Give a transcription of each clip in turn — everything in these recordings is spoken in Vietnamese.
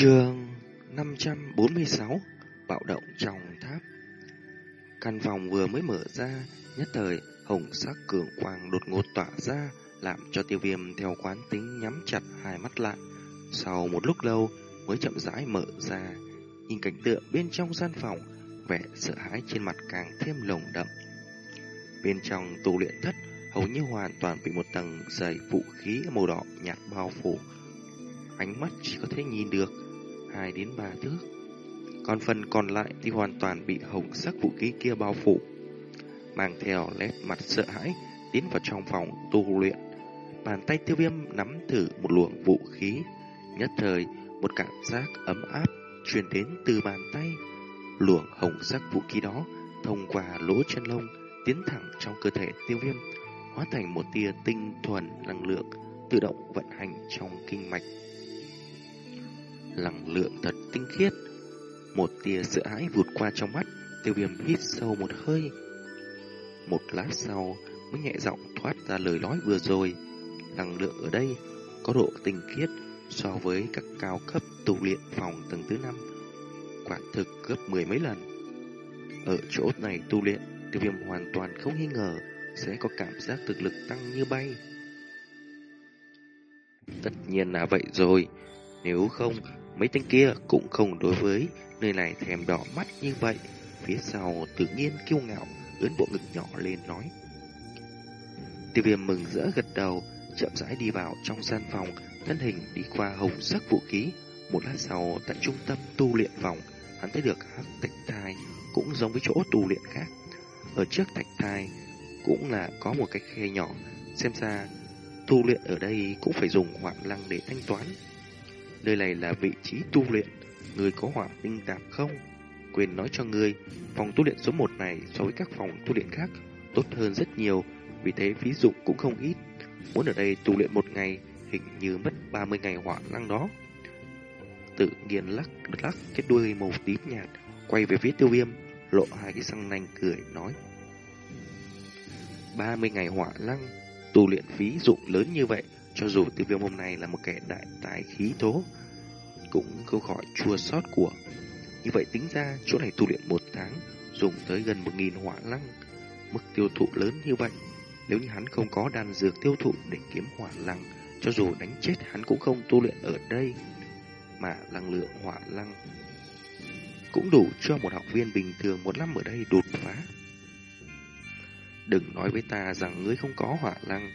Trường 546 Bạo động trong tháp. Căn phòng vừa mới mở ra, Nhất thời hồng sắc cường quang đột ngột tỏa ra, Làm cho tiêu viêm theo quán tính nhắm chặt hai mắt lại. Sau một lúc lâu, mới chậm rãi mở ra. Nhìn cảnh tượng bên trong gian phòng, Vẻ sợ hãi trên mặt càng thêm lồng đậm. Bên trong tù luyện thất, Hầu như hoàn toàn bị một tầng dày vũ khí màu đỏ nhạt bao phủ. Ánh mắt chỉ có thể nhìn được hai đến ba thước. Còn phần còn lại thì hoàn toàn bị hồng sắc vũ khí kia bao phủ. Mang theo nét mặt sợ hãi tiến vào trong phòng tu luyện. Bàn tay tiêu viêm nắm thử một luồng vũ khí. Nhất thời, một cảm giác ấm áp truyền đến từ bàn tay. Luồng hồng sắc vũ khí đó thông qua lỗ chân lông tiến thẳng trong cơ thể tiêu viêm, hóa thành một tia tinh thuần năng lượng tự động vận hành trong kinh mạch lẳng lượng thật tinh khiết. Một tia sợ hãi vụt qua trong mắt, tiêu viêm hít sâu một hơi. Một lát sau mới nhẹ giọng thoát ra lời nói vừa rồi. Lẳng lượng ở đây có độ tinh khiết so với các cao cấp tu luyện phòng tầng thứ năm quả thực gấp mười mấy lần. Ở chỗ này tu luyện, tiêu viêm hoàn toàn không nghi ngờ sẽ có cảm giác thực lực tăng như bay. Tất nhiên là vậy rồi, nếu không Mấy tên kia cũng không đối với nơi này thèm đỏ mắt như vậy. Phía sau tự nhiên kiêu ngạo, ướn bộ ngực nhỏ lên nói. Tiêu viêm mừng rỡ gật đầu, chậm rãi đi vào trong gian phòng, thân hình đi qua hồng sắc vũ khí. Một lát sau, tại trung tâm tu luyện phòng, hắn thấy được hắc tạch thai, cũng giống với chỗ tu luyện khác. Ở trước tạch thai, cũng là có một cái khe nhỏ, xem ra tu luyện ở đây cũng phải dùng hoạn lăng để thanh toán. Nơi này là vị trí tu luyện, người có hỏa tinh tạp không? quyền nói cho ngươi, phòng tu luyện số 1 này so với các phòng tu luyện khác tốt hơn rất nhiều, vì thế phí dụng cũng không ít. Muốn ở đây tu luyện một ngày, hình như mất 30 ngày hỏa năng đó. Tự nghiền lắc lắc cái đuôi màu tím nhạt, quay về phía tiêu viêm, lộ hai cái răng nanh cười nói. 30 ngày hỏa năng tu luyện phí dụng lớn như vậy, cho dù tiêu viêm hôm nay là một kẻ đại tài khí thố cũng không khỏi chua xót của. Như vậy tính ra, chỗ này tu luyện một tháng, dùng tới gần một nghìn hỏa lăng. Mức tiêu thụ lớn như vậy, nếu như hắn không có đan dược tiêu thụ để kiếm hỏa lăng, cho dù đánh chết hắn cũng không tu luyện ở đây. Mà năng lượng hỏa lăng cũng đủ cho một học viên bình thường một năm ở đây đột phá. Đừng nói với ta rằng ngươi không có hỏa lăng,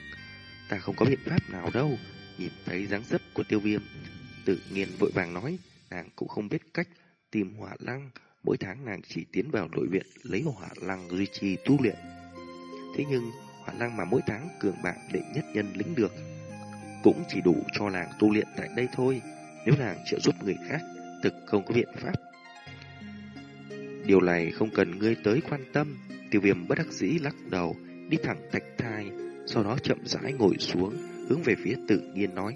ta không có biện pháp nào đâu. Nhìn thấy dáng dấp của tiêu viêm, tự nhiên vội vàng nói, nàng cũng không biết cách tìm hỏa lăng. Mỗi tháng nàng chỉ tiến vào nội viện lấy hỏa lăng duy trì tu luyện. Thế nhưng, hỏa lăng mà mỗi tháng cường bạn đệ nhất nhân lĩnh được, cũng chỉ đủ cho nàng tu luyện tại đây thôi. Nếu nàng trợ giúp người khác, thực không có biện pháp. Điều này không cần ngươi tới quan tâm. Tiêu viêm bất đắc dĩ lắc đầu, đi thẳng tạch thai, sau đó chậm rãi ngồi xuống, hướng về phía tự nhiên nói.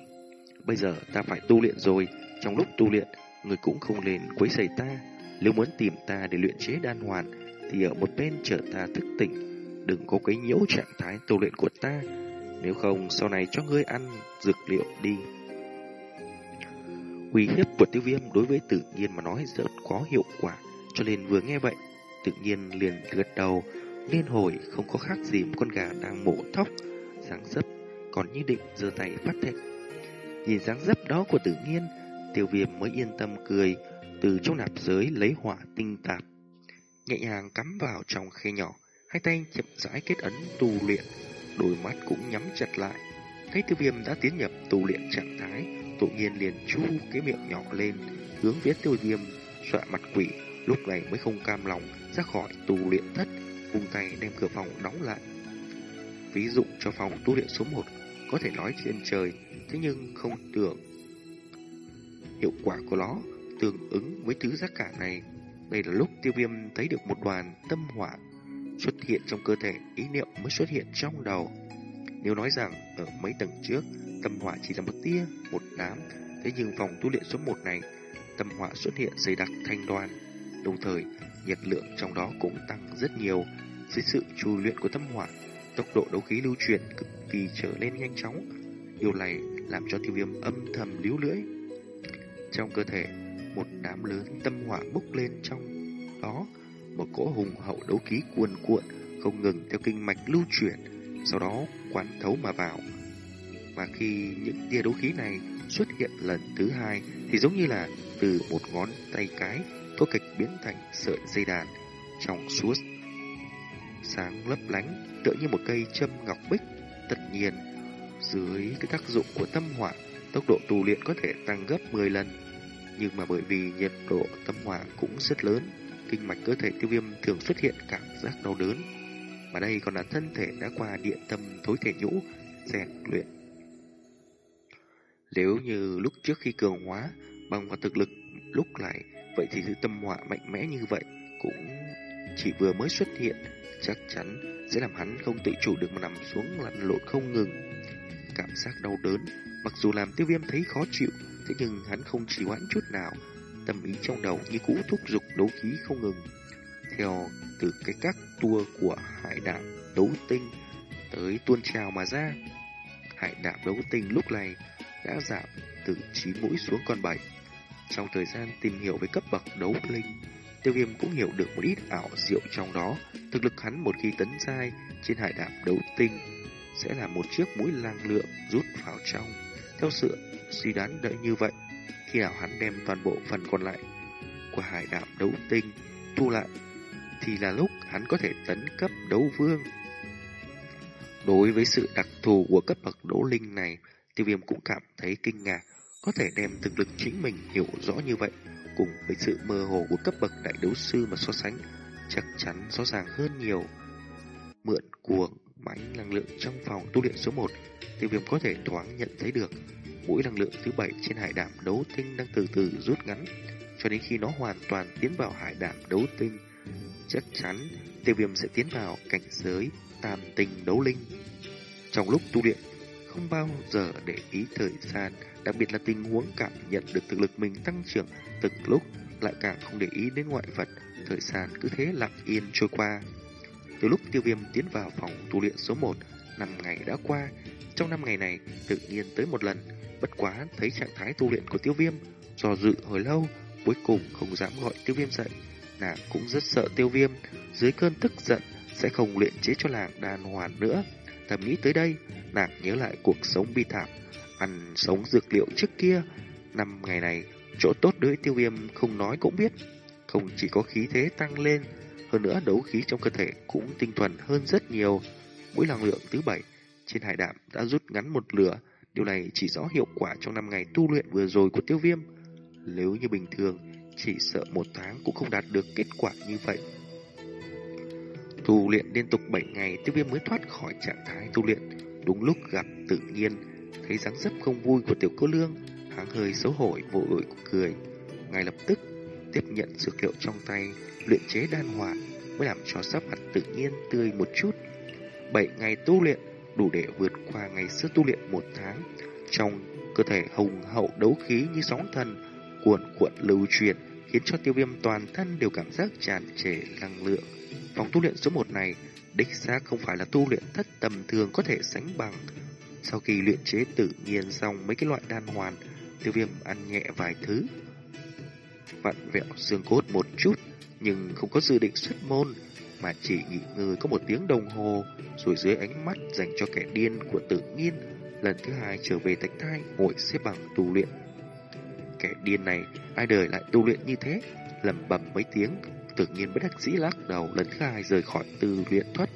Bây giờ ta phải tu luyện rồi, trong lúc tu luyện, người cũng không nên quấy rầy ta. Nếu muốn tìm ta để luyện chế đan hoàn, thì ở một bên chờ ta thức tỉnh, đừng có quấy nhiễu trạng thái tu luyện của ta. Nếu không, sau này cho ngươi ăn dược liệu đi. Uy hiếp của tiêu viêm đối với tự nhiên mà nói rất có hiệu quả, cho nên vừa nghe vậy, tự nhiên liền gật đầu, liên hồi không có khác gì một con gà đang mổ thóc, dáng dấp còn như định giơ tay phát thệ. Nhìn dáng dấp đó của tự nhiên, tiêu viêm mới yên tâm cười, từ trong nạp giới lấy hỏa tinh tạp. Nhẹ nhàng cắm vào trong khe nhỏ, hai tay chậm rãi kết ấn tu luyện, đôi mắt cũng nhắm chặt lại. Thấy tiêu viêm đã tiến nhập tu luyện trạng thái, tự nhiên liền chu cái miệng nhỏ lên, hướng phía tiêu viêm, dọa mặt quỷ, lúc này mới không cam lòng ra khỏi tu luyện thất, vung tay đem cửa phòng đóng lại. Ví dụ cho phòng tu luyện số 1 có thể nói trên trời, thế nhưng không tưởng hiệu quả của nó tương ứng với thứ giác cả này. Đây là lúc tiêu viêm thấy được một đoàn tâm hỏa xuất hiện trong cơ thể, ý niệm mới xuất hiện trong đầu. Nếu nói rằng ở mấy tầng trước, tâm hỏa chỉ là một tia, một đám, thế nhưng phòng tu luyện số 1 này, tâm hỏa xuất hiện dày đặc thanh đoàn. Đồng thời, nhiệt lượng trong đó cũng tăng rất nhiều dưới sự trù luyện của tâm hỏa tốc độ đấu khí lưu chuyển cực kỳ trở nên nhanh chóng. Điều này làm cho tiêu viêm âm thầm líu lưỡi. Trong cơ thể, một đám lớn tâm hỏa bốc lên trong đó, một cỗ hùng hậu đấu khí cuồn cuộn, không ngừng theo kinh mạch lưu chuyển, sau đó quán thấu mà vào. Và khi những tia đấu khí này xuất hiện lần thứ hai, thì giống như là từ một ngón tay cái, có kịch biến thành sợi dây đàn trong suốt sáng lấp lánh tựa như một cây châm ngọc bích, tất nhiên, dưới cái tác dụng của tâm hỏa tốc độ tu luyện có thể tăng gấp 10 lần. Nhưng mà bởi vì nhiệt độ tâm hỏa cũng rất lớn, kinh mạch cơ thể tiêu viêm thường xuất hiện cảm giác đau đớn. Mà đây còn là thân thể đã qua điện tâm thối thể nhũ, rèn luyện. Nếu như lúc trước khi cường hóa, bằng vào thực lực lúc này vậy thì sự tâm hỏa mạnh mẽ như vậy cũng chỉ vừa mới xuất hiện chắc chắn sẽ làm hắn không tự chủ được mà nằm xuống lăn lộn không ngừng. Cảm giác đau đớn, mặc dù làm tiêu viêm thấy khó chịu, thế nhưng hắn không trì hoãn chút nào, tâm ý trong đầu như cũ thúc giục đấu khí không ngừng. Theo từ cái các tua của hải đạm đấu tinh tới tuôn trào mà ra, hải đạm đấu tinh lúc này đã giảm từ 9 mũi xuống còn 7. Trong thời gian tìm hiểu về cấp bậc đấu linh, Tiêu viêm cũng hiểu được một ít ảo diệu trong đó. Thực lực hắn một khi tấn giai trên hải đạp đấu tinh sẽ là một chiếc mũi lang lượng rút vào trong. Theo sự suy đoán đợi như vậy, khi nào hắn đem toàn bộ phần còn lại của hải đạp đấu tinh thu lại, thì là lúc hắn có thể tấn cấp đấu vương. Đối với sự đặc thù của cấp bậc đấu linh này, tiêu viêm cũng cảm thấy kinh ngạc, có thể đem thực lực chính mình hiểu rõ như vậy cùng với sự mơ hồ của cấp bậc đại đấu sư mà so sánh, chắc chắn rõ ràng hơn nhiều. Mượn cuồng mãnh năng lượng trong phòng tu luyện số 1, tiêu viêm có thể thoáng nhận thấy được mũi năng lượng thứ bảy trên hải đảm đấu tinh đang từ từ rút ngắn, cho đến khi nó hoàn toàn tiến vào hải đảm đấu tinh. Chắc chắn tiêu viêm sẽ tiến vào cảnh giới tam tình đấu linh. Trong lúc tu luyện, không bao giờ để ý thời gian, đặc biệt là tình huống cảm nhận được thực lực mình tăng trưởng từng lúc, lại càng không để ý đến ngoại vật, thời gian cứ thế lặng yên trôi qua. Từ lúc tiêu viêm tiến vào phòng tu luyện số 1, năm ngày đã qua, trong năm ngày này tự nhiên tới một lần, bất quá thấy trạng thái tu luyện của tiêu viêm, do dự hồi lâu, cuối cùng không dám gọi tiêu viêm dậy. Nàng cũng rất sợ tiêu viêm, dưới cơn tức giận sẽ không luyện chế cho làng đàn hoàn nữa. Thầm nghĩ tới đây, nàng nhớ lại cuộc sống bi thảm, ăn sống dược liệu trước kia. Năm ngày này, chỗ tốt đối với tiêu viêm không nói cũng biết. Không chỉ có khí thế tăng lên, hơn nữa đấu khí trong cơ thể cũng tinh thuần hơn rất nhiều. Mũi năng lượng thứ bảy trên hải đạm đã rút ngắn một lửa. Điều này chỉ rõ hiệu quả trong năm ngày tu luyện vừa rồi của tiêu viêm. Nếu như bình thường, chỉ sợ một tháng cũng không đạt được kết quả như vậy. Tu luyện liên tục 7 ngày, tiêu viêm mới thoát khỏi trạng thái tu luyện. Đúng lúc gặp tự nhiên, thấy dáng dấp không vui của tiểu cô lương, hắn hơi xấu hổ vội cười. Ngay lập tức, tiếp nhận dược liệu trong tay, luyện chế đan hoàn, mới làm cho sắc mặt tự nhiên tươi một chút. bảy ngày tu luyện đủ để vượt qua ngày xưa tu luyện một tháng. Trong cơ thể hùng hậu đấu khí như sóng thần, cuộn cuộn lưu truyền, khiến cho tiêu viêm toàn thân đều cảm giác tràn trề năng lượng. Phòng tu luyện số 1 này đích xác không phải là tu luyện thất tầm thường có thể sánh bằng. Sau khi luyện chế tự nhiên xong mấy cái loại đan hoàn, tiêu viêm ăn nhẹ vài thứ. Vặn vẹo xương cốt một chút, nhưng không có dự định xuất môn, mà chỉ nghỉ ngơi có một tiếng đồng hồ, rồi dưới ánh mắt dành cho kẻ điên của tự nhiên, lần thứ hai trở về thạch thai ngồi xếp bằng tu luyện. Kẻ điên này, ai đời lại tu luyện như thế, lầm bầm mấy tiếng, tự nhiên bất đắc dĩ lắc đầu lần thứ hai rời khỏi tư luyện thoát.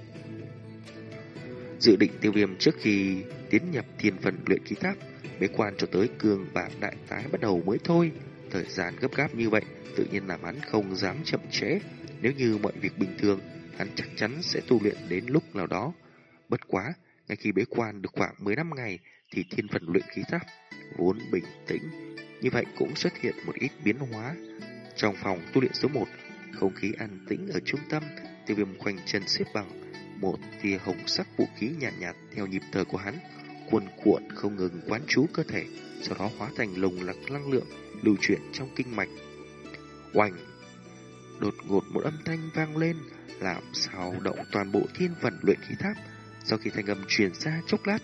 Dự định tiêu viêm trước khi tiến nhập thiên phần luyện khí tháp, bế quan cho tới cường bản đại tái bắt đầu mới thôi. Thời gian gấp gáp như vậy, tự nhiên làm hắn không dám chậm trễ. Nếu như mọi việc bình thường, hắn chắc chắn sẽ tu luyện đến lúc nào đó. Bất quá, ngay khi bế quan được khoảng 15 ngày, thì thiên phần luyện khí tháp vốn bình tĩnh. Như vậy cũng xuất hiện một ít biến hóa. Trong phòng tu luyện số 1, không khí an tĩnh ở trung tâm, tiêu viêm khoanh chân xếp bằng. Một tia hồng sắc vũ khí nhàn nhạt, nhạt theo nhịp thở của hắn, cuồn cuộn không ngừng quán trú cơ thể, sau đó hóa thành lồng lặc năng lượng lưu chuyển trong kinh mạch. Oanh! Đột ngột một âm thanh vang lên, làm sao động toàn bộ thiên vận luyện khí tháp. Sau khi thanh âm truyền ra chốc lát,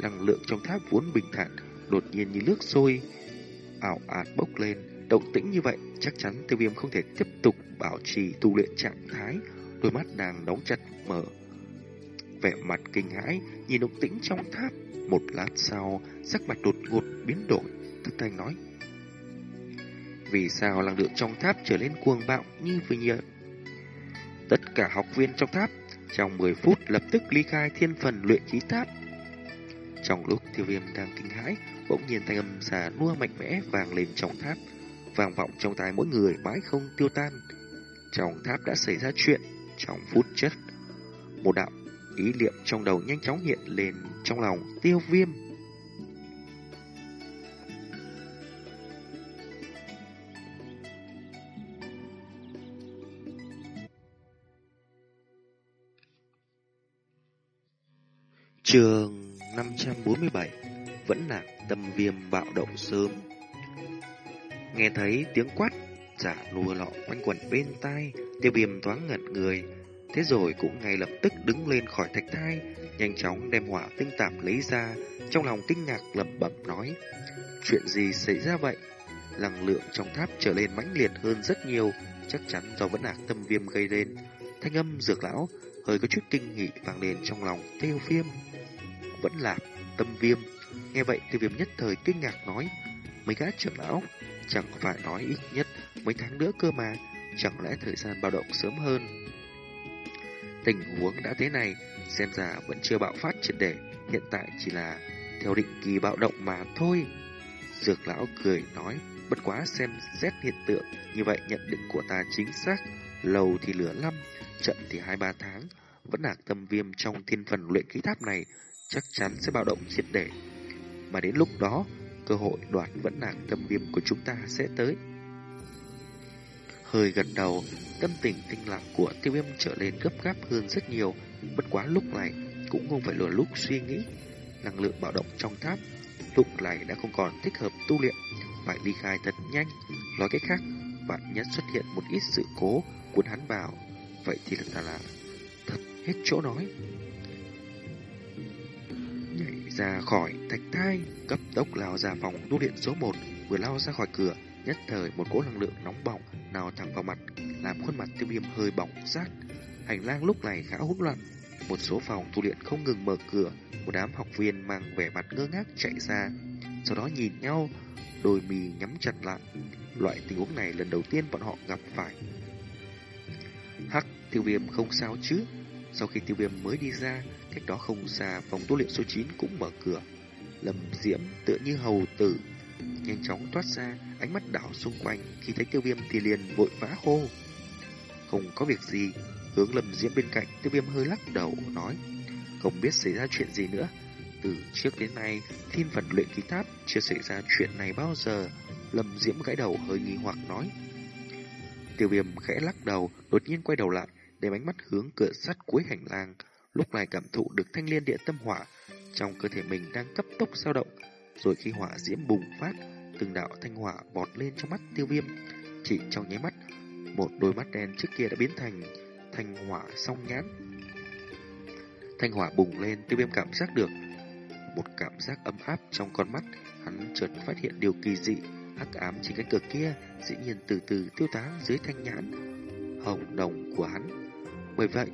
năng lượng trong tháp vốn bình thản, đột nhiên như nước sôi, ảo ạt bốc lên, động tĩnh như vậy chắc chắn tiêu viêm không thể tiếp tục bảo trì tu luyện trạng thái, đôi mắt đang đóng chặt mở. Vẻ mặt kinh hãi, nhìn động tĩnh trong tháp, một lát sau, sắc mặt đột ngột biến đổi, thức thanh nói. Vì sao năng lượng trong tháp trở lên cuồng bạo như vừa nhờ? Tất cả học viên trong tháp trong 10 phút lập tức ly khai thiên phần luyện khí tháp. Trong lúc tiêu viêm đang kinh hãi, bỗng nhiên thanh âm xà nua mạnh mẽ vang lên trong tháp, vang vọng trong tai mỗi người mãi không tiêu tan. Trong tháp đã xảy ra chuyện, trong phút chất, một đạo ý niệm trong đầu nhanh chóng hiện lên trong lòng tiêu viêm. Trường 547 Vẫn là tâm viêm bạo động sớm Nghe thấy tiếng quát Giả lùa lọ quanh quẩn bên tai, Tiêu viêm thoáng ngẩn người Thế rồi cũng ngay lập tức đứng lên khỏi thạch thai Nhanh chóng đem hỏa tinh tạp lấy ra Trong lòng kinh ngạc lẩm bẩm nói Chuyện gì xảy ra vậy Năng lượng trong tháp trở lên mãnh liệt hơn rất nhiều Chắc chắn do vẫn là tâm viêm gây nên Thanh âm dược lão hơi có chút kinh nghị vang lên trong lòng tiêu viêm vẫn là tâm viêm. Nghe vậy tiêu viêm nhất thời kinh ngạc nói, mấy gã trưởng lão, chẳng phải nói ít nhất mấy tháng nữa cơ mà, chẳng lẽ thời gian bạo động sớm hơn. Tình huống đã thế này, xem ra vẫn chưa bạo phát triệt để, hiện tại chỉ là theo định kỳ bạo động mà thôi. Dược lão cười nói, bất quá xem xét hiện tượng, như vậy nhận định của ta chính xác, lâu thì lửa năm, chậm thì hai ba tháng, vẫn là tâm viêm trong thiên phần luyện khí tháp này chắc chắn sẽ bạo động triệt để. Mà đến lúc đó, cơ hội đoạt vẫn là tâm viêm của chúng ta sẽ tới. Hơi gần đầu, tâm tình tinh lạc của tiêu viêm trở lên gấp gáp hơn rất nhiều, bất quá lúc này cũng không phải lừa lúc suy nghĩ. Năng lượng bạo động trong tháp, lúc này đã không còn thích hợp tu luyện, phải ly khai thật nhanh. Nói cách khác, bạn nhất xuất hiện một ít sự cố cuốn hắn vào, vậy thì là, là thật hết chỗ nói nhảy ra khỏi thạch thai, cấp tốc lao ra phòng tu luyện số 1, vừa lao ra khỏi cửa, nhất thời một cỗ năng lượng nóng bỏng nào thẳng vào mặt, làm khuôn mặt tiêu viêm hơi bỏng rát. Hành lang lúc này khá hỗn loạn, một số phòng tu luyện không ngừng mở cửa, một đám học viên mang vẻ mặt ngơ ngác chạy ra, sau đó nhìn nhau, đôi mì nhắm chặt lại. Loại tình huống này lần đầu tiên bọn họ gặp phải. Hắc, tiêu viêm không sao chứ? Sau khi tiêu viêm mới đi ra, cách đó không xa phòng tu luyện số 9 cũng mở cửa. Lâm Diễm tựa như hầu tử, nhanh chóng thoát ra, ánh mắt đảo xung quanh khi thấy tiêu viêm thì liền vội vã hô. Không có việc gì, hướng lầm Diễm bên cạnh, tiêu viêm hơi lắc đầu, nói, không biết xảy ra chuyện gì nữa. Từ trước đến nay, thiên phần luyện khí tháp chưa xảy ra chuyện này bao giờ. Lâm Diễm gãi đầu hơi nghi hoặc nói. Tiêu viêm khẽ lắc đầu, đột nhiên quay đầu lại, để ánh mắt hướng cửa sắt cuối hành lang, lúc này cảm thụ được thanh liên địa tâm hỏa trong cơ thể mình đang cấp tốc dao động, rồi khi hỏa diễm bùng phát, từng đạo thanh hỏa bọt lên trong mắt tiêu viêm, chỉ trong nháy mắt, một đôi mắt đen trước kia đã biến thành thanh hỏa song nhãn. Thanh hỏa bùng lên, tiêu viêm cảm giác được một cảm giác ấm áp trong con mắt, hắn chợt phát hiện điều kỳ dị, hắc ám trên cánh cửa kia dĩ nhiên từ từ tiêu tán dưới thanh nhãn hồng đồng của hắn. Bởi vậy,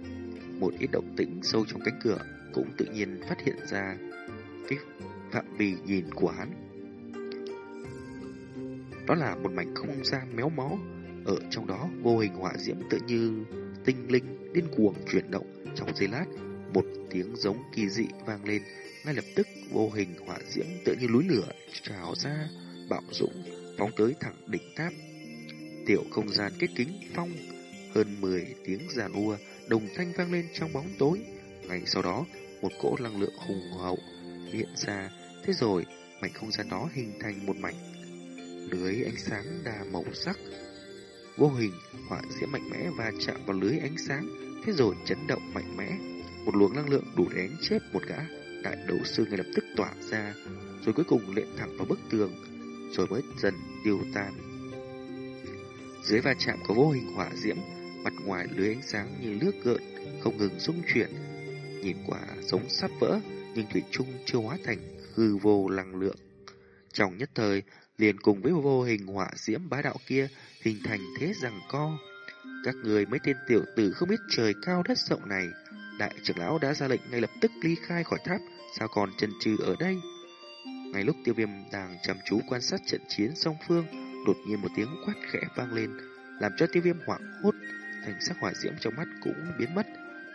một ít động tĩnh sâu trong cánh cửa cũng tự nhiên phát hiện ra cái phạm vi nhìn của hắn. Đó là một mảnh không gian méo mó, ở trong đó vô hình họa diễm tự như tinh linh điên cuồng chuyển động trong giây lát, một tiếng giống kỳ dị vang lên, ngay lập tức vô hình họa diễm tự như núi lửa trào ra, bạo dũng phóng tới thẳng đỉnh tháp. Tiểu không gian kết kính phong hơn 10 tiếng giàn ua đồng thanh vang lên trong bóng tối. Ngay sau đó, một cỗ năng lượng hùng hậu hiện ra. Thế rồi, mảnh không gian đó hình thành một mảnh lưới ánh sáng đa màu sắc. Vô hình, hỏa diễm mạnh mẽ và chạm vào lưới ánh sáng. Thế rồi chấn động mạnh mẽ. Một luồng năng lượng đủ để đánh chết một gã đại đấu sư ngay lập tức tỏa ra, rồi cuối cùng lệ thẳng vào bức tường, rồi mới dần tiêu tan. Dưới va chạm của vô hình hỏa diễm, Mặt ngoài lưới ánh sáng như nước gợn, không ngừng rung chuyển. Nhìn quả giống sắp vỡ, nhưng Thủy chung chưa hóa thành hư vô năng lượng. Trong nhất thời, liền cùng với vô hình họa diễm bá đạo kia hình thành thế rằng co. Các người mấy tên tiểu tử không biết trời cao đất rộng này, đại trưởng lão đã ra lệnh ngay lập tức ly khai khỏi tháp, sao còn chân chừ ở đây? Ngay lúc tiêu viêm đang chăm chú quan sát trận chiến song phương, đột nhiên một tiếng quát khẽ vang lên, làm cho tiêu viêm hoảng hốt, thành sắc hỏa diễm trong mắt cũng biến mất,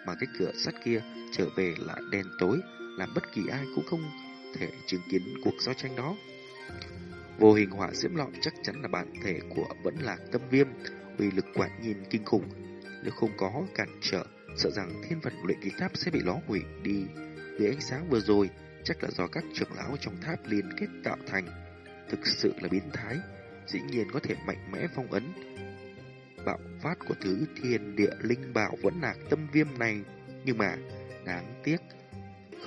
mà cái cửa sắt kia trở về lại đen tối, làm bất kỳ ai cũng không thể chứng kiến cuộc giao tranh đó. Vô hình hỏa diễm lọ chắc chắn là bản thể của vẫn lạc tâm viêm, uy lực quả nhìn kinh khủng. Nếu không có cản trở, sợ rằng thiên vật luyện ký tháp sẽ bị ló hủy đi. Vì ánh sáng vừa rồi, chắc là do các trưởng lão trong tháp liên kết tạo thành. Thực sự là biến thái, dĩ nhiên có thể mạnh mẽ phong ấn. Bạo phát của thứ thiên địa linh bảo vẫn lạc tâm viêm này, nhưng mà đáng tiếc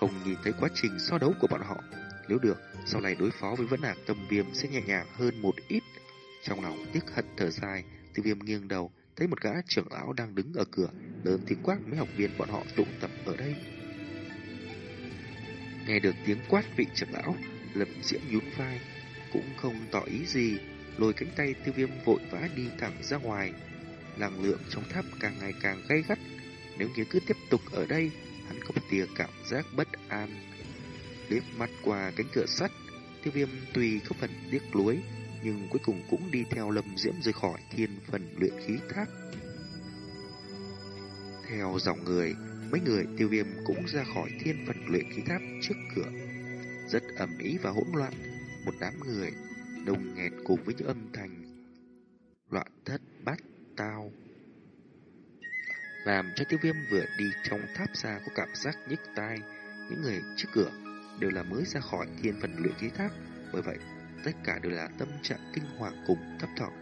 không nhìn thấy quá trình so đấu của bọn họ. Nếu được, sau này đối phó với vấn nạn tâm viêm sẽ nhẹ nhàng hơn một ít. Trong lòng tiếc hận thở dài, tiêu viêm nghiêng đầu, thấy một gã trưởng lão đang đứng ở cửa, lớn tiếng quát mấy học viên bọn họ tụ tập ở đây. Nghe được tiếng quát vị trưởng lão, lập diễm nhún vai, cũng không tỏ ý gì, lôi cánh tay tiêu viêm vội vã đi thẳng ra ngoài. Năng lượng trong tháp càng ngày càng gay gắt, nếu như cứ tiếp tục ở đây, hắn có một tia cảm giác bất an liếc mắt qua cánh cửa sắt, tiêu viêm tuy có phần tiếc lối nhưng cuối cùng cũng đi theo lâm diễm rời khỏi thiên phần luyện khí tháp. Theo dòng người, mấy người tiêu viêm cũng ra khỏi thiên phần luyện khí tháp trước cửa. Rất ẩm ý và hỗn loạn, một đám người đồng nghẹt cùng với những âm thanh loạn thất bát tao. Làm cho tiêu viêm vừa đi trong tháp ra có cảm giác nhức tai, những người trước cửa đều là mới ra khỏi thiên phần luyện khí tháp, bởi vậy tất cả đều là tâm trạng kinh hoàng cùng thấp thỏm.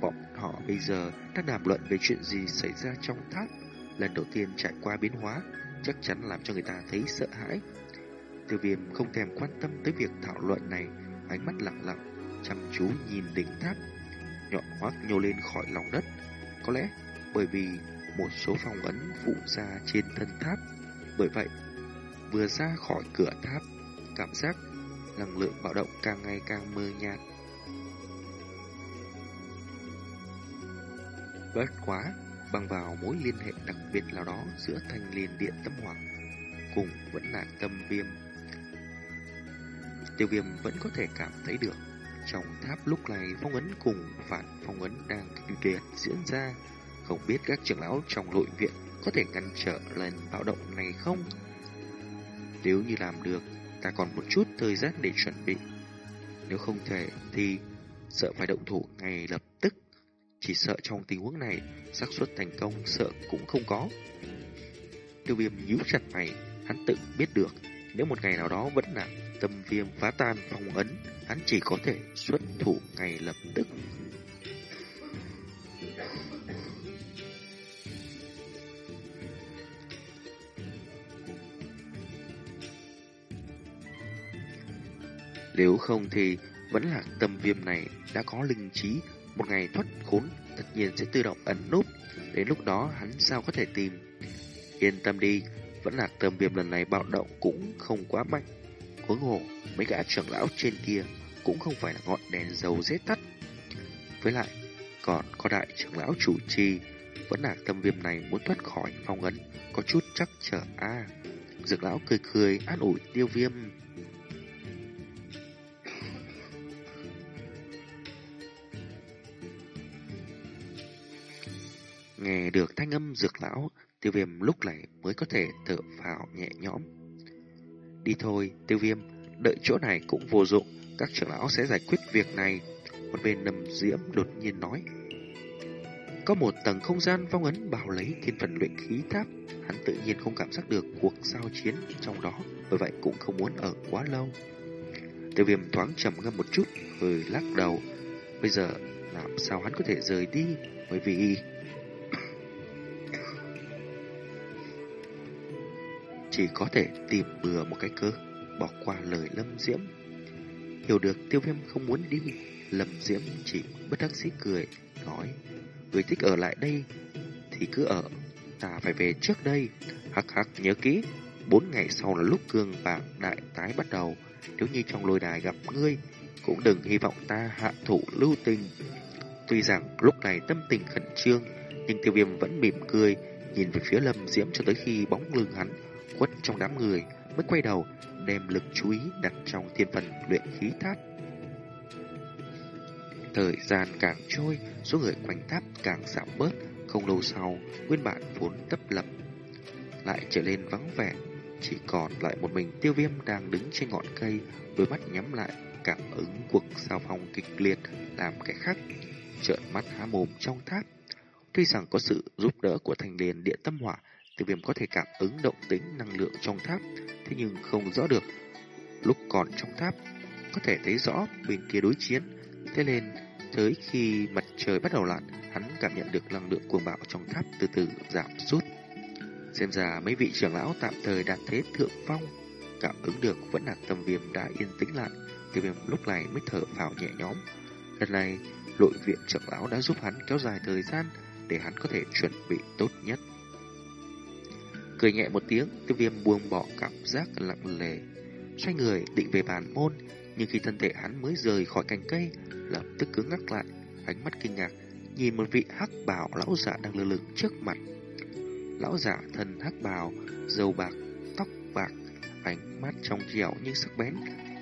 Bọn họ bây giờ đang đàm luận về chuyện gì xảy ra trong tháp, lần đầu tiên trải qua biến hóa, chắc chắn làm cho người ta thấy sợ hãi. Tiêu viêm không thèm quan tâm tới việc thảo luận này, ánh mắt lặng lặng, chăm chú nhìn đỉnh tháp, nhọn hoác nhô lên khỏi lòng đất. Có lẽ bởi vì một số phong ấn phụ ra trên thân tháp, bởi vậy vừa ra khỏi cửa tháp, cảm giác năng lượng bạo động càng ngày càng mơ nhạt. Bất quá, bằng vào mối liên hệ đặc biệt nào đó giữa thanh liên điện tâm hoàng cùng vẫn là tâm viêm. Tiêu viêm vẫn có thể cảm thấy được trong tháp lúc này phong ấn cùng phản phong ấn đang kịch liệt diễn ra. Không biết các trưởng lão trong nội viện có thể ngăn trở lần bạo động này không? Nếu như làm được, ta còn một chút thời gian để chuẩn bị. Nếu không thể thì sợ phải động thủ ngay lập tức. Chỉ sợ trong tình huống này, xác suất thành công sợ cũng không có. Tiêu viêm nhíu chặt mày, hắn tự biết được nếu một ngày nào đó vẫn là tâm viêm phá tan phong ấn, hắn chỉ có thể xuất thủ ngay lập tức. Nếu không thì vẫn là tâm viêm này đã có linh trí, một ngày thoát khốn tất nhiên sẽ tự động ẩn núp, đến lúc đó hắn sao có thể tìm. Yên tâm đi, vẫn là tâm viêm lần này bạo động cũng không quá mạnh. Huống hồ, mấy gã trưởng lão trên kia cũng không phải là ngọn đèn dầu dễ tắt. Với lại, còn có đại trưởng lão chủ trì, vẫn là tâm viêm này muốn thoát khỏi phong ấn, có chút chắc trở a. À, dược lão cười cười an ủi tiêu viêm. Nghe được thanh âm dược lão, tiêu viêm lúc này mới có thể thở phào nhẹ nhõm. Đi thôi, tiêu viêm, đợi chỗ này cũng vô dụng, các trưởng lão sẽ giải quyết việc này. Một bên nầm diễm đột nhiên nói. Có một tầng không gian phong ấn bảo lấy thiên phần luyện khí tháp, hắn tự nhiên không cảm giác được cuộc giao chiến trong đó, bởi vậy cũng không muốn ở quá lâu. Tiêu viêm thoáng trầm ngâm một chút, hơi lắc đầu. Bây giờ làm sao hắn có thể rời đi, bởi vì chỉ có thể tìm bừa một cái cơ, bỏ qua lời Lâm Diễm. Hiểu được tiêu viêm không muốn đi, Lâm Diễm chỉ bất đắc dĩ cười, nói, người thích ở lại đây thì cứ ở, ta phải về trước đây. Hắc hắc nhớ kỹ, bốn ngày sau là lúc cương bạc đại tái bắt đầu. Nếu như trong lôi đài gặp ngươi, cũng đừng hy vọng ta hạ thủ lưu tình. Tuy rằng lúc này tâm tình khẩn trương, nhưng tiêu viêm vẫn mỉm cười, nhìn về phía lâm diễm cho tới khi bóng lưng hắn khuất trong đám người, mới quay đầu, đem lực chú ý đặt trong thiên phần luyện khí tháp. Thời gian càng trôi, số người quanh tháp càng giảm bớt, không lâu sau, nguyên bản vốn tấp lập lại trở lên vắng vẻ, chỉ còn lại một mình tiêu viêm đang đứng trên ngọn cây, đôi mắt nhắm lại, cảm ứng cuộc giao phong kịch liệt, làm cái khác trợn mắt há mồm trong tháp. Tuy rằng có sự giúp đỡ của thành liền địa tâm hỏa, tiêu viêm có thể cảm ứng động tính năng lượng trong tháp, thế nhưng không rõ được. Lúc còn trong tháp, có thể thấy rõ bên kia đối chiến, thế nên tới khi mặt trời bắt đầu lặn, hắn cảm nhận được năng lượng cuồng bạo trong tháp từ từ giảm sút. Xem ra mấy vị trưởng lão tạm thời đạt thế thượng phong, cảm ứng được vẫn là tâm viêm đã yên tĩnh lại, tiêu viêm lúc này mới thở phào nhẹ nhõm. Lần này, nội viện trưởng lão đã giúp hắn kéo dài thời gian để hắn có thể chuẩn bị tốt nhất. Cười nhẹ một tiếng, tiêu viêm buông bỏ cảm giác lặng lề, xoay người định về bàn môn, nhưng khi thân thể hắn mới rời khỏi cành cây, lập tức cứng ngắc lại, ánh mắt kinh ngạc, nhìn một vị hắc bảo lão giả đang lơ lửng trước mặt. Lão giả thân hắc bào, dầu bạc, tóc bạc, ánh mắt trong trẻo nhưng sắc bén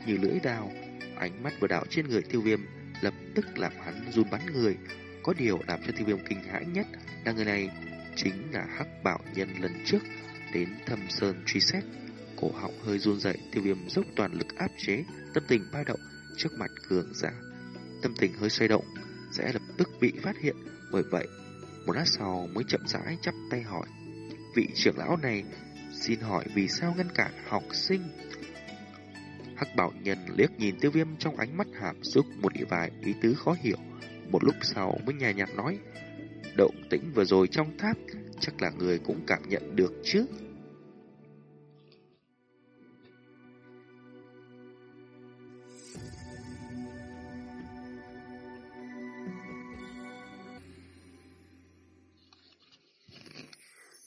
như lưỡi dao. Ánh mắt vừa đảo trên người tiêu viêm lập tức làm hắn run bắn người. Có điều làm cho tiêu viêm kinh hãi nhất là người này chính là hắc bảo nhân lần trước đến thâm sơn truy xét. Cổ họng hơi run rẩy, tiêu viêm dốc toàn lực áp chế, tâm tình ba động trước mặt cường giả. Tâm tình hơi xoay động, sẽ lập tức bị phát hiện. Bởi vậy, một lát sau mới chậm rãi chắp tay hỏi vị trưởng lão này xin hỏi vì sao ngăn cản học sinh. Hắc bảo nhân liếc nhìn tiêu viêm trong ánh mắt hàm xúc một vài ý tứ khó hiểu. Một lúc sau mới nhẹ nhạt nói, động tĩnh vừa rồi trong tháp chắc là người cũng cảm nhận được chứ.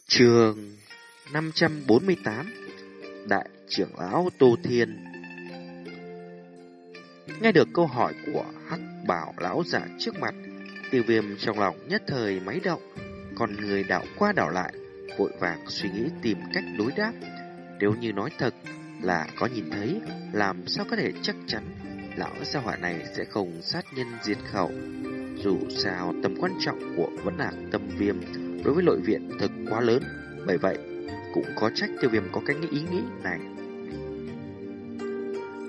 Trường 548 Đại trưởng lão Tô Thiên Nghe được câu hỏi của Hắc Bảo lão giả trước mặt, tiêu viêm trong lòng nhất thời máy động, còn người đảo qua đảo lại, vội vàng suy nghĩ tìm cách đối đáp. Nếu như nói thật là có nhìn thấy, làm sao có thể chắc chắn lão gia hỏa này sẽ không sát nhân diệt khẩu. Dù sao tầm quan trọng của vấn nạn tâm viêm đối với nội viện thực quá lớn, bởi vậy cũng có trách tiêu viêm có cái ý nghĩ này.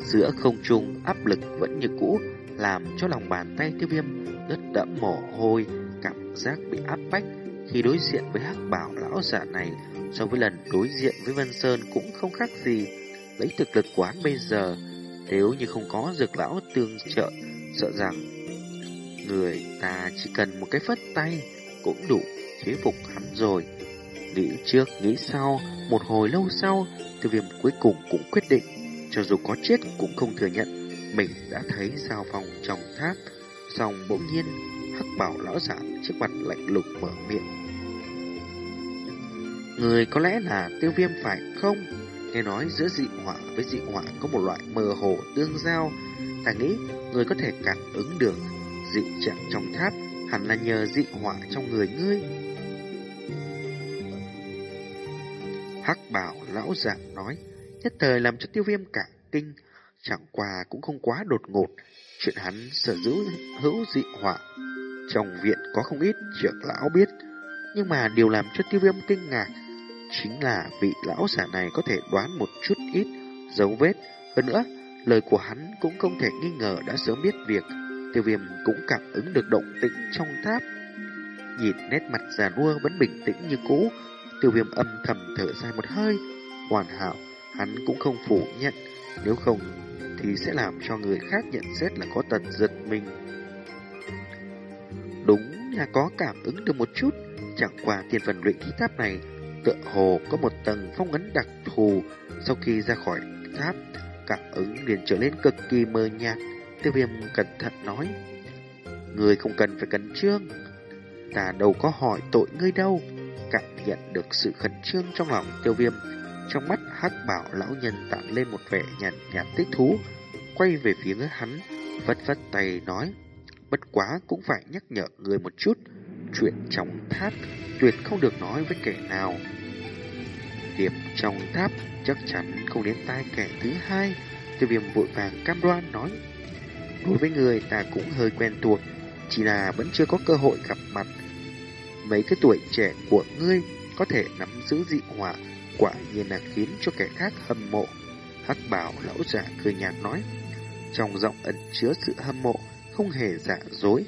Giữa không trung áp lực vẫn như cũ, làm cho lòng bàn tay tiêu viêm đất đẫm mồ hôi, cảm giác bị áp bách khi đối diện với hắc bảo lão giả này so với lần đối diện với Vân Sơn cũng không khác gì. Lấy thực lực quán bây giờ, nếu như không có dược lão tương trợ, sợ rằng người ta chỉ cần một cái phất tay cũng đủ chế phục hắn rồi. Nghĩ trước, nghĩ sau, một hồi lâu sau, tiêu viêm cuối cùng cũng quyết định, cho dù có chết cũng không thừa nhận, mình đã thấy sao phòng trong tháp. Xong bỗng nhiên, hắc bảo lão giả trước mặt lạnh lùng mở miệng. Người có lẽ là tiêu viêm phải không? Nghe nói giữa dị hỏa với dị hỏa có một loại mờ hồ tương giao. Ta nghĩ người có thể cảm ứng được dị trạng trong tháp hẳn là nhờ dị hỏa trong người ngươi. Hắc bảo lão giả nói, nhất thời làm cho tiêu viêm cả kinh, chẳng qua cũng không quá đột ngột. Chuyện hắn sở giữ hữu dị họa. Trong viện có không ít trưởng lão biết, nhưng mà điều làm cho tiêu viêm kinh ngạc chính là vị lão giả này có thể đoán một chút ít dấu vết. Hơn nữa, lời của hắn cũng không thể nghi ngờ đã sớm biết việc tiêu viêm cũng cảm ứng được động tĩnh trong tháp. Nhìn nét mặt già nua vẫn bình tĩnh như cũ, Tiêu viêm âm thầm thở dài một hơi. Hoàn hảo, hắn cũng không phủ nhận. Nếu không, thì sẽ làm cho người khác nhận xét là có tật giật mình. Đúng là có cảm ứng được một chút. Chẳng qua tiền phần luyện khí tháp này, tựa hồ có một tầng phong ấn đặc thù. Sau khi ra khỏi tháp, cảm ứng liền trở lên cực kỳ mơ nhạt. Tiêu viêm cẩn thận nói. Người không cần phải cẩn trương. Ta đâu có hỏi tội ngươi đâu cảm nhận được sự khẩn trương trong lòng tiêu viêm. Trong mắt hắc bảo lão nhân tạo lên một vẻ nhàn nhạt thích thú, quay về phía hắn, Vất vất tay nói, bất quá cũng phải nhắc nhở người một chút, chuyện trong tháp tuyệt không được nói với kẻ nào. Điểm trong tháp chắc chắn không đến tai kẻ thứ hai, tiêu viêm vội vàng cam đoan nói. Đối với người ta cũng hơi quen thuộc, chỉ là vẫn chưa có cơ hội gặp mặt. Mấy cái tuổi trẻ của ngươi có thể nắm giữ dị hỏa, quả nhiên là khiến cho kẻ khác hâm mộ. Hắc bảo lão giả cười nhạt nói, trong giọng ẩn chứa sự hâm mộ, không hề giả dối.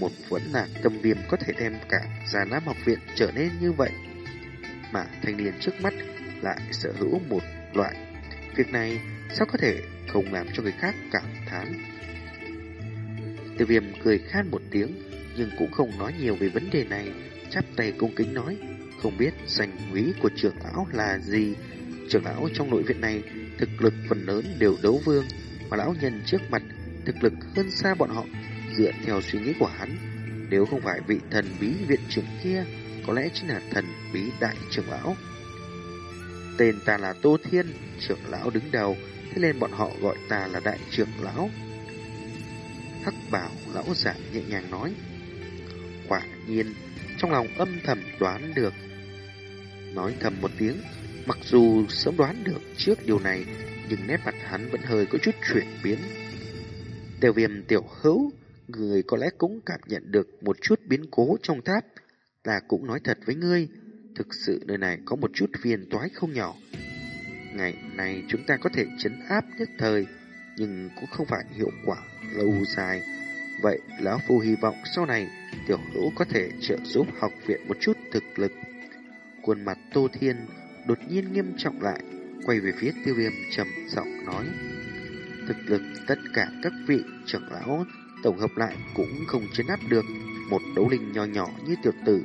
Một vấn nạn tâm viêm có thể đem cả gia nam học viện trở nên như vậy. Mà thanh niên trước mắt lại sở hữu một loại. Việc này sao có thể không làm cho người khác cảm thán. Tiêu viêm cười khan một tiếng, nhưng cũng không nói nhiều về vấn đề này, chắp tay cung kính nói, không biết danh quý của trưởng lão là gì. Trưởng lão trong nội viện này thực lực phần lớn đều đấu vương, mà lão nhân trước mặt thực lực hơn xa bọn họ. Dựa theo suy nghĩ của hắn, nếu không phải vị thần bí viện trưởng kia, có lẽ chính là thần bí đại trưởng lão. Tên ta là Tô Thiên, trưởng lão đứng đầu, thế nên bọn họ gọi ta là đại trưởng lão. Hắc bảo lão giả nhẹ nhàng nói. Quả nhiên, trong lòng âm thầm đoán được. Nói thầm một tiếng, mặc dù sớm đoán được trước điều này, nhưng nét mặt hắn vẫn hơi có chút chuyển biến. Tiểu viêm tiểu hữu, người có lẽ cũng cảm nhận được một chút biến cố trong tháp, ta cũng nói thật với ngươi, thực sự nơi này có một chút phiền toái không nhỏ. Ngày này chúng ta có thể chấn áp nhất thời, nhưng cũng không phải hiệu quả lâu dài. Vậy Lão Phu hy vọng sau này tiểu hữu có thể trợ giúp học viện một chút thực lực. Khuôn mặt Tô Thiên đột nhiên nghiêm trọng lại, quay về phía tiêu viêm trầm giọng nói. Thực lực tất cả các vị trưởng lão tổng hợp lại cũng không chấn áp được một đấu linh nhỏ nhỏ như tiểu tử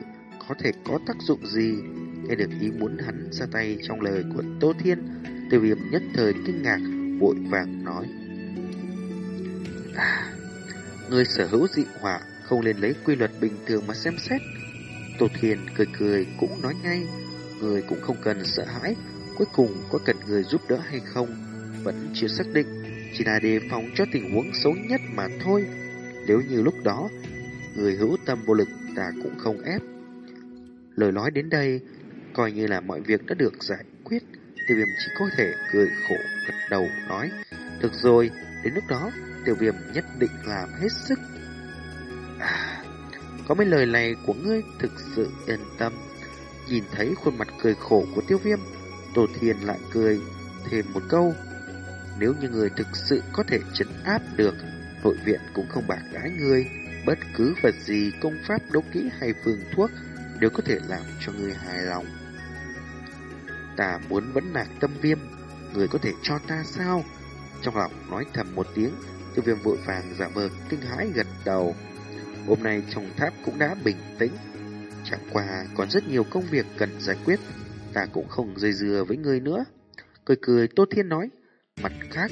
có thể có tác dụng gì. Nghe được ý muốn hắn ra tay trong lời của Tô Thiên, tiêu viêm nhất thời kinh ngạc, vội vàng nói. À, người sở hữu dị hỏa không nên lấy quy luật bình thường mà xem xét. Tô Thiên cười cười cũng nói ngay, người cũng không cần sợ hãi, cuối cùng có cần người giúp đỡ hay không, vẫn chưa xác định, chỉ là đề phòng cho tình huống xấu nhất mà thôi. Nếu như lúc đó, người hữu tâm vô lực ta cũng không ép. Lời nói đến đây, coi như là mọi việc đã được giải quyết, tiêu viêm chỉ có thể cười khổ gật đầu nói, được rồi, đến lúc đó, tiêu viêm nhất định làm hết sức. À, có mấy lời này của ngươi thực sự yên tâm. Nhìn thấy khuôn mặt cười khổ của tiêu viêm, Tổ Thiên lại cười thêm một câu. Nếu như người thực sự có thể trấn áp được, nội viện cũng không bạc gái ngươi. Bất cứ vật gì, công pháp đấu kỹ hay phương thuốc đều có thể làm cho ngươi hài lòng. Ta muốn vấn nạc tâm viêm, người có thể cho ta sao? Trong lòng nói thầm một tiếng, tiêu viêm vội vàng giả vờ kinh hãi gật đầu. Hôm nay trong tháp cũng đã bình tĩnh. Chẳng qua còn rất nhiều công việc cần giải quyết, ta cũng không dây dưa với ngươi nữa. Cười cười Tô Thiên nói, mặt khác,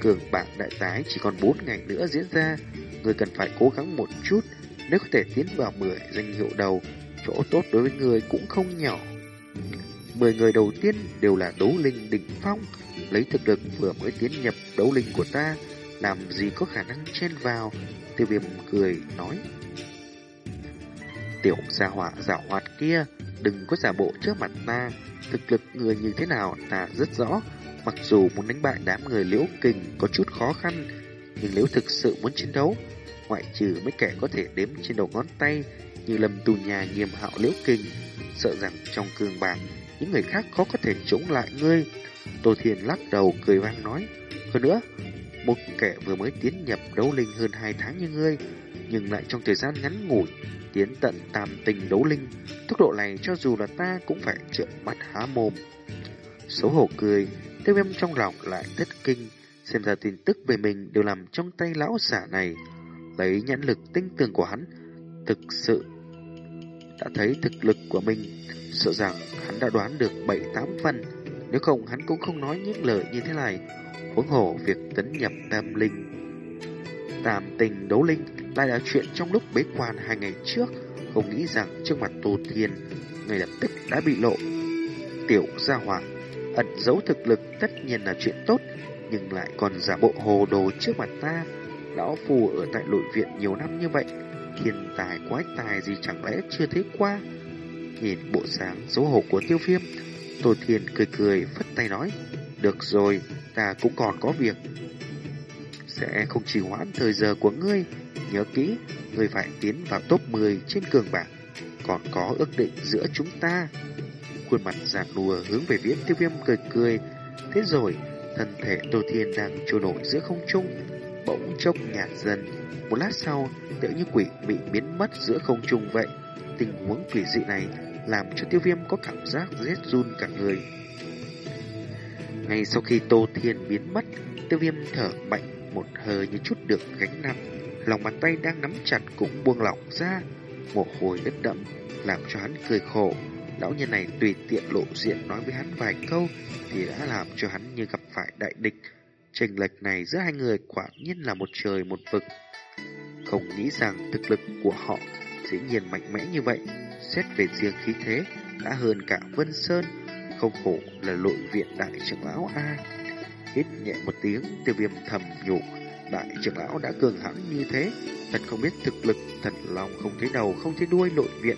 cường bạc đại tái chỉ còn 4 ngày nữa diễn ra, ngươi cần phải cố gắng một chút, nếu có thể tiến vào 10 danh hiệu đầu, chỗ tốt đối với người cũng không nhỏ. 10 người đầu tiên đều là đấu linh đỉnh phong, lấy thực lực vừa mới tiến nhập đấu linh của ta, làm gì có khả năng chen vào, tiêu viêm cười nói. Tiểu gia hỏa giả hoạt kia, đừng có giả bộ trước mặt ta, thực lực người như thế nào ta rất rõ, mặc dù muốn đánh bại đám người liễu kình có chút khó khăn, nhưng nếu thực sự muốn chiến đấu, ngoại trừ mấy kẻ có thể đếm trên đầu ngón tay như lầm tù nhà nghiêm hạo liễu kình, sợ rằng trong cương bảng những người khác khó có thể chống lại ngươi. Tô Thiên lắc đầu cười vang nói, hơn nữa, một kẻ vừa mới tiến nhập đấu linh hơn hai tháng như ngươi, nhưng lại trong thời gian ngắn ngủi tiến tận tam tình đấu linh, tốc độ này cho dù là ta cũng phải trợn mắt há mồm. Xấu hổ cười, tiêu viêm trong lòng lại thất kinh, xem ra tin tức về mình đều nằm trong tay lão giả này. Lấy nhãn lực tinh tường của hắn, thực sự đã thấy thực lực của mình, sợ rằng hắn đã đoán được bảy tám phần, nếu không hắn cũng không nói những lời như thế này, huống hồ việc tấn nhập tam linh. Tam tình đấu linh lại là chuyện trong lúc bế quan hai ngày trước, không nghĩ rằng trước mặt Tô Thiên, ngay lập tức đã bị lộ. Tiểu gia hỏa, ẩn giấu thực lực tất nhiên là chuyện tốt, nhưng lại còn giả bộ hồ đồ trước mặt ta. Lão phù ở tại nội viện nhiều năm như vậy, thiên tài quái tài gì chẳng lẽ chưa thấy qua. Nhìn bộ sáng xấu hổ của tiêu viêm, Tô Thiên cười cười phất tay nói, được rồi, ta cũng còn có việc. Sẽ không trì hoãn thời giờ của ngươi, nhớ kỹ, ngươi phải tiến vào top 10 trên cường bảng, còn có ước định giữa chúng ta. Khuôn mặt giàn đùa hướng về phía tiêu viêm cười cười, thế rồi thân thể Tô Thiên đang trôi nổi giữa không trung, bỗng chốc nhạt dần. Một lát sau, tựa như quỷ bị biến mất giữa không trung vậy. Tình huống quỷ dị này làm cho tiêu viêm có cảm giác rét run cả người. Ngay sau khi Tô Thiên biến mất, tiêu viêm thở mạnh một hơi như chút được gánh nặng. Lòng bàn tay đang nắm chặt cũng buông lỏng ra, một hồi đất đậm, làm cho hắn cười khổ. Lão nhân này tùy tiện lộ diện nói với hắn vài câu thì đã làm cho hắn như gặp phải đại địch. Trình lệch này giữa hai người quả nhiên là một trời một vực. Không nghĩ rằng thực lực của họ dĩ nhiên mạnh mẽ như vậy. Xét về riêng khí thế đã hơn cả Vân Sơn, không khổ là nội viện đại trưởng lão A. Hít nhẹ một tiếng, tiêu viêm thầm nhủ, đại trưởng lão đã cường hãn như thế, thật không biết thực lực thật lòng không thấy đầu không thấy đuôi nội viện.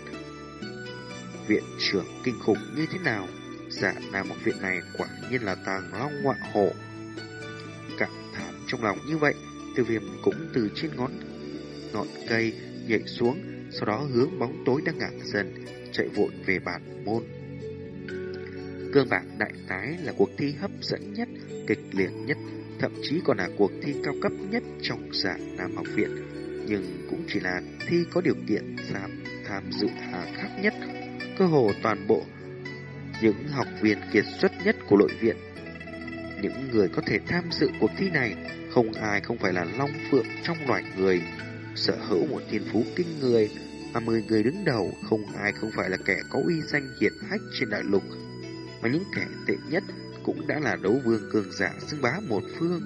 Viện trưởng kinh khủng như thế nào? Dạ nam học viện này quả nhiên là tàng long ngọa hổ. Cảm thán trong lòng như vậy, tiêu viêm cũng từ trên ngón ngọn cây nhảy xuống, sau đó hướng bóng tối đang ngả dần, chạy vội về bản môn. Cương bạc đại tái là cuộc thi hấp dẫn nhất, kịch liệt nhất, thậm chí còn là cuộc thi cao cấp nhất trong giả Nam học viện. Nhưng cũng chỉ là thi có điều kiện làm tham dự hà khắc nhất, cơ hồ toàn bộ những học viên kiệt xuất nhất của nội viện. Những người có thể tham dự cuộc thi này không ai không phải là long phượng trong loài người, sở hữu một thiên phú kinh người, mà mười người đứng đầu không ai không phải là kẻ có uy danh hiển hách trên đại lục, mà những kẻ tệ nhất cũng đã là đấu vương cường giả xưng bá một phương.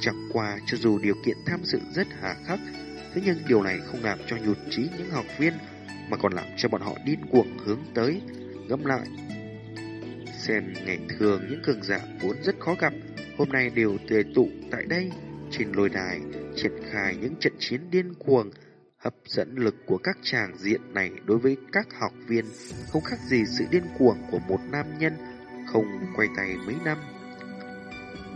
Chẳng qua cho dù điều kiện tham dự rất hà khắc, thế nhưng điều này không làm cho nhụt chí những học viên mà còn làm cho bọn họ điên cuồng hướng tới. Ngẫm lại, xem ngày thường những cường giả vốn rất khó gặp, hôm nay đều tề tụ tại đây trên lôi đài triển khai những trận chiến điên cuồng hấp dẫn lực của các chàng diện này đối với các học viên không khác gì sự điên cuồng của một nam nhân không quay tay mấy năm.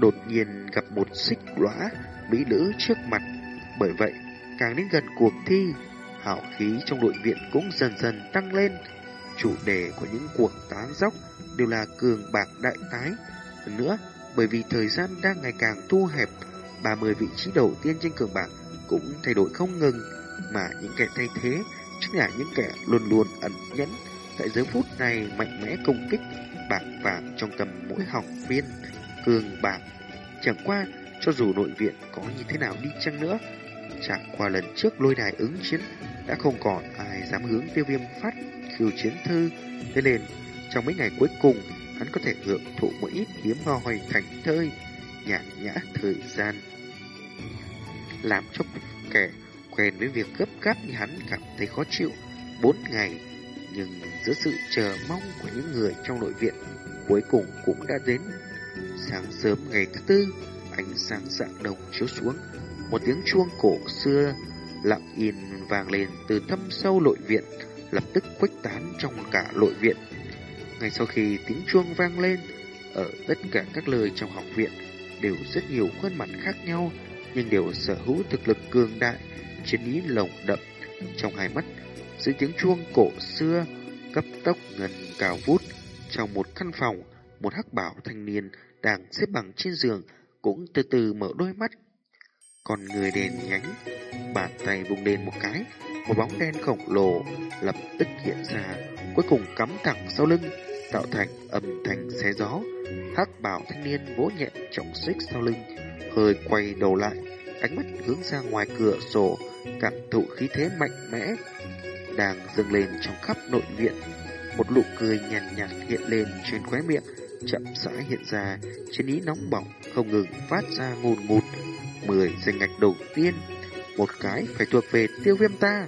Đột nhiên gặp một xích lõa mỹ nữ trước mặt, bởi vậy càng đến gần cuộc thi, hào khí trong đội viện cũng dần dần tăng lên. Chủ đề của những cuộc tán dốc đều là cường bạc đại tái. Hơn nữa, bởi vì thời gian đang ngày càng thu hẹp, 30 vị trí đầu tiên trên cường bảng cũng thay đổi không ngừng, mà những kẻ thay thế chính là những kẻ luôn luôn ẩn nhẫn tại giới phút này mạnh mẽ công kích bạc vàng trong tầm mỗi học viên cường bảng. Chẳng qua, cho dù nội viện có như thế nào đi chăng nữa, chẳng qua lần trước lôi đài ứng chiến đã không còn ai dám hướng tiêu viêm phát khiêu chiến thư. Thế nên, trong mấy ngày cuối cùng, hắn có thể hưởng thụ một ít hiếm hoi thành thơi, nhàn nhã thời gian. Làm cho kẻ quen với việc gấp gáp như hắn cảm thấy khó chịu. Bốn ngày, nhưng giữa sự chờ mong của những người trong nội viện, cuối cùng cũng đã đến. Sáng sớm ngày thứ tư, ánh sáng dạng đồng chiếu xuống, một tiếng chuông cổ xưa lặng yên vang lên từ thâm sâu nội viện, lập tức khuếch tán trong cả nội viện. Ngay sau khi tiếng chuông vang lên, ở tất cả các lời trong học viện đều rất nhiều khuôn mặt khác nhau, nhưng đều sở hữu thực lực cường đại, chiến ý lồng đậm. Trong hai mắt, dưới tiếng chuông cổ xưa, cấp tốc ngân cao vút, trong một căn phòng, một hắc bảo thanh niên đang xếp bằng trên giường cũng từ từ mở đôi mắt. Còn người đèn nhánh, bàn tay vùng lên một cái, một bóng đen khổng lồ lập tức hiện ra, cuối cùng cắm thẳng sau lưng, tạo thành âm thanh xé gió. Hắc bảo thanh niên vỗ nhẹ trọng xích sau lưng, hơi quay đầu lại, ánh mắt hướng ra ngoài cửa sổ, cảm thụ khí thế mạnh mẽ đang dâng lên trong khắp nội viện. Một nụ cười nhàn nhạt, nhạt hiện lên trên khóe miệng, chậm rãi hiện ra, trên ý nóng bỏng không ngừng phát ra ngùn ngụt. Mười danh ngạch đầu tiên, một cái phải thuộc về tiêu viêm ta.